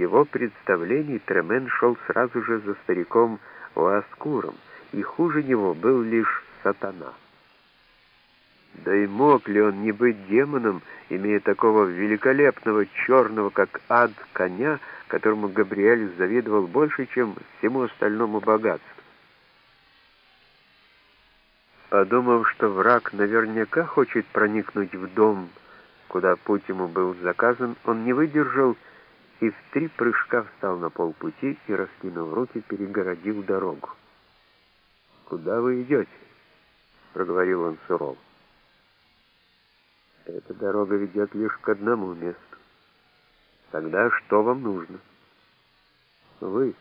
его представлении Тремен шел сразу же за стариком Уаскуром, и хуже него был лишь сатана. Да и мог ли он не быть демоном, имея такого великолепного черного, как ад, коня, которому Габриэль завидовал больше, чем всему остальному богатству? Подумав, что враг наверняка хочет проникнуть в дом, куда путь ему был заказан, он не выдержал и в три прыжка встал на полпути и, раскинув руки, перегородил дорогу. «Куда вы идете?» — проговорил он сурово. Эта дорога ведет лишь к одному месту. Тогда что вам нужно? Вы.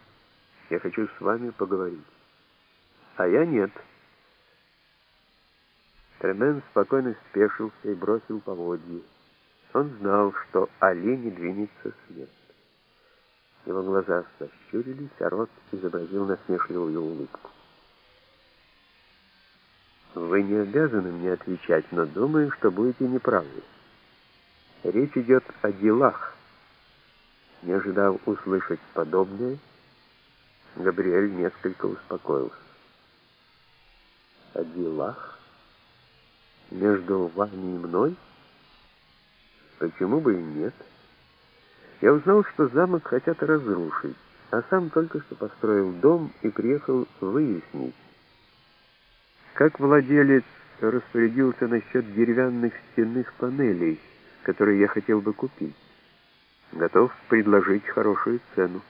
Я хочу с вами поговорить. А я нет. Тремен спокойно спешился и бросил поводье. Он знал, что Али не двинется с места. Его глаза сощурились, а рот изобразил насмешливую улыбку. Вы не обязаны мне отвечать, но думаю, что будете неправы. Речь идет о делах. Не ожидав услышать подобное, Габриэль несколько успокоился. О делах? Между вами и мной? Почему бы и нет? Я узнал, что замок хотят разрушить, а сам только что построил дом и приехал выяснить, как владелец распорядился насчет деревянных стенных панелей, которые я хотел бы купить? Готов предложить хорошую цену.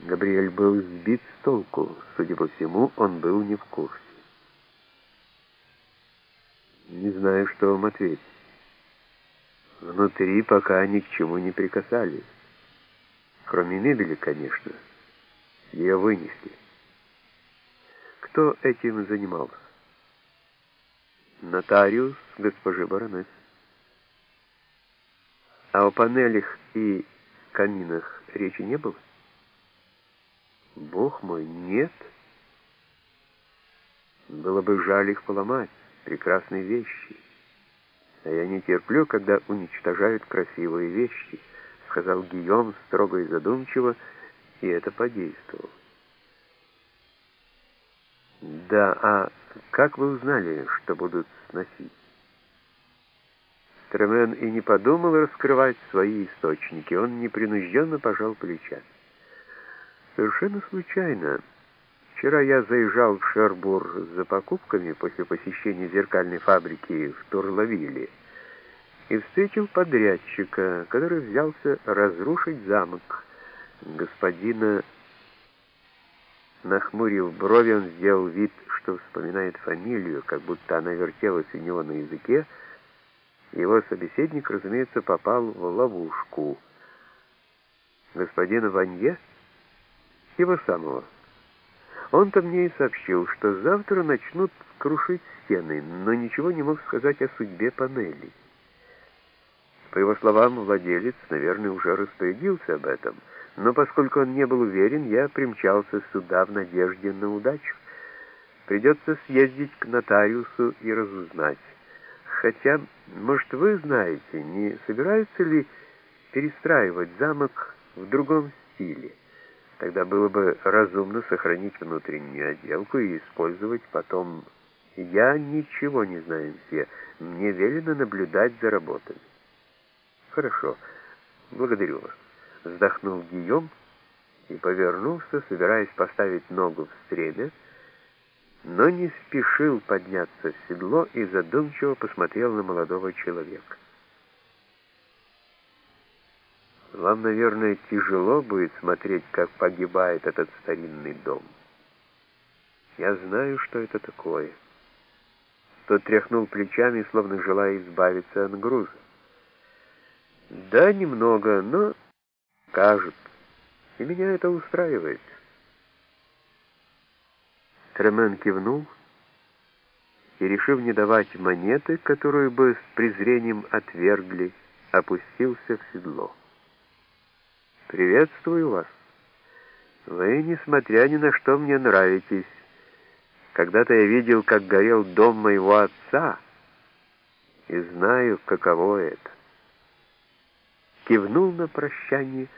Габриэль был сбит с толку. Судя по всему, он был не в курсе. Не знаю, что вам ответить. Внутри пока ни к чему не прикасались. Кроме мебели, конечно. Ее вынесли. Кто этим занимался? Нотариус госпожи баронесс. А о панелях и каминах речи не было? Бог мой, нет. Было бы жаль их поломать, прекрасные вещи. А я не терплю, когда уничтожают красивые вещи, сказал Гийом строго и задумчиво, и это подействовало. Да, а как вы узнали, что будут сносить? Тремен и не подумал раскрывать свои источники. Он непринужденно пожал плечами. Совершенно случайно. Вчера я заезжал в Шербур за покупками после посещения зеркальной фабрики в Турловиле и встретил подрядчика, который взялся разрушить замок господина Нахмурив брови, он сделал вид, что вспоминает фамилию, как будто она вертелась у него на языке. Его собеседник, разумеется, попал в ловушку. Господина Ванье? Его самого. Он-то мне и сообщил, что завтра начнут крушить стены, но ничего не мог сказать о судьбе панелей. По его словам, владелец, наверное, уже распорядился об этом — но поскольку он не был уверен, я примчался сюда в надежде на удачу. Придется съездить к нотариусу и разузнать. Хотя, может, вы знаете, не собираются ли перестраивать замок в другом стиле? Тогда было бы разумно сохранить внутреннюю отделку и использовать потом... Я ничего не знаю, все. Мне велено наблюдать за работой. Хорошо. Благодарю вас вздохнул Гийом и повернулся, собираясь поставить ногу в стремя, но не спешил подняться в седло и задумчиво посмотрел на молодого человека. Вам, наверное, тяжело будет смотреть, как погибает этот старинный дом. Я знаю, что это такое. Тот тряхнул плечами, словно желая избавиться от груза. Да, немного, но скажут, и меня это устраивает. Тремен кивнул и, решив не давать монеты, которую бы с презрением отвергли, опустился в седло. «Приветствую вас. Вы, несмотря ни на что, мне нравитесь. Когда-то я видел, как горел дом моего отца, и знаю, каково это». кивнул на прощание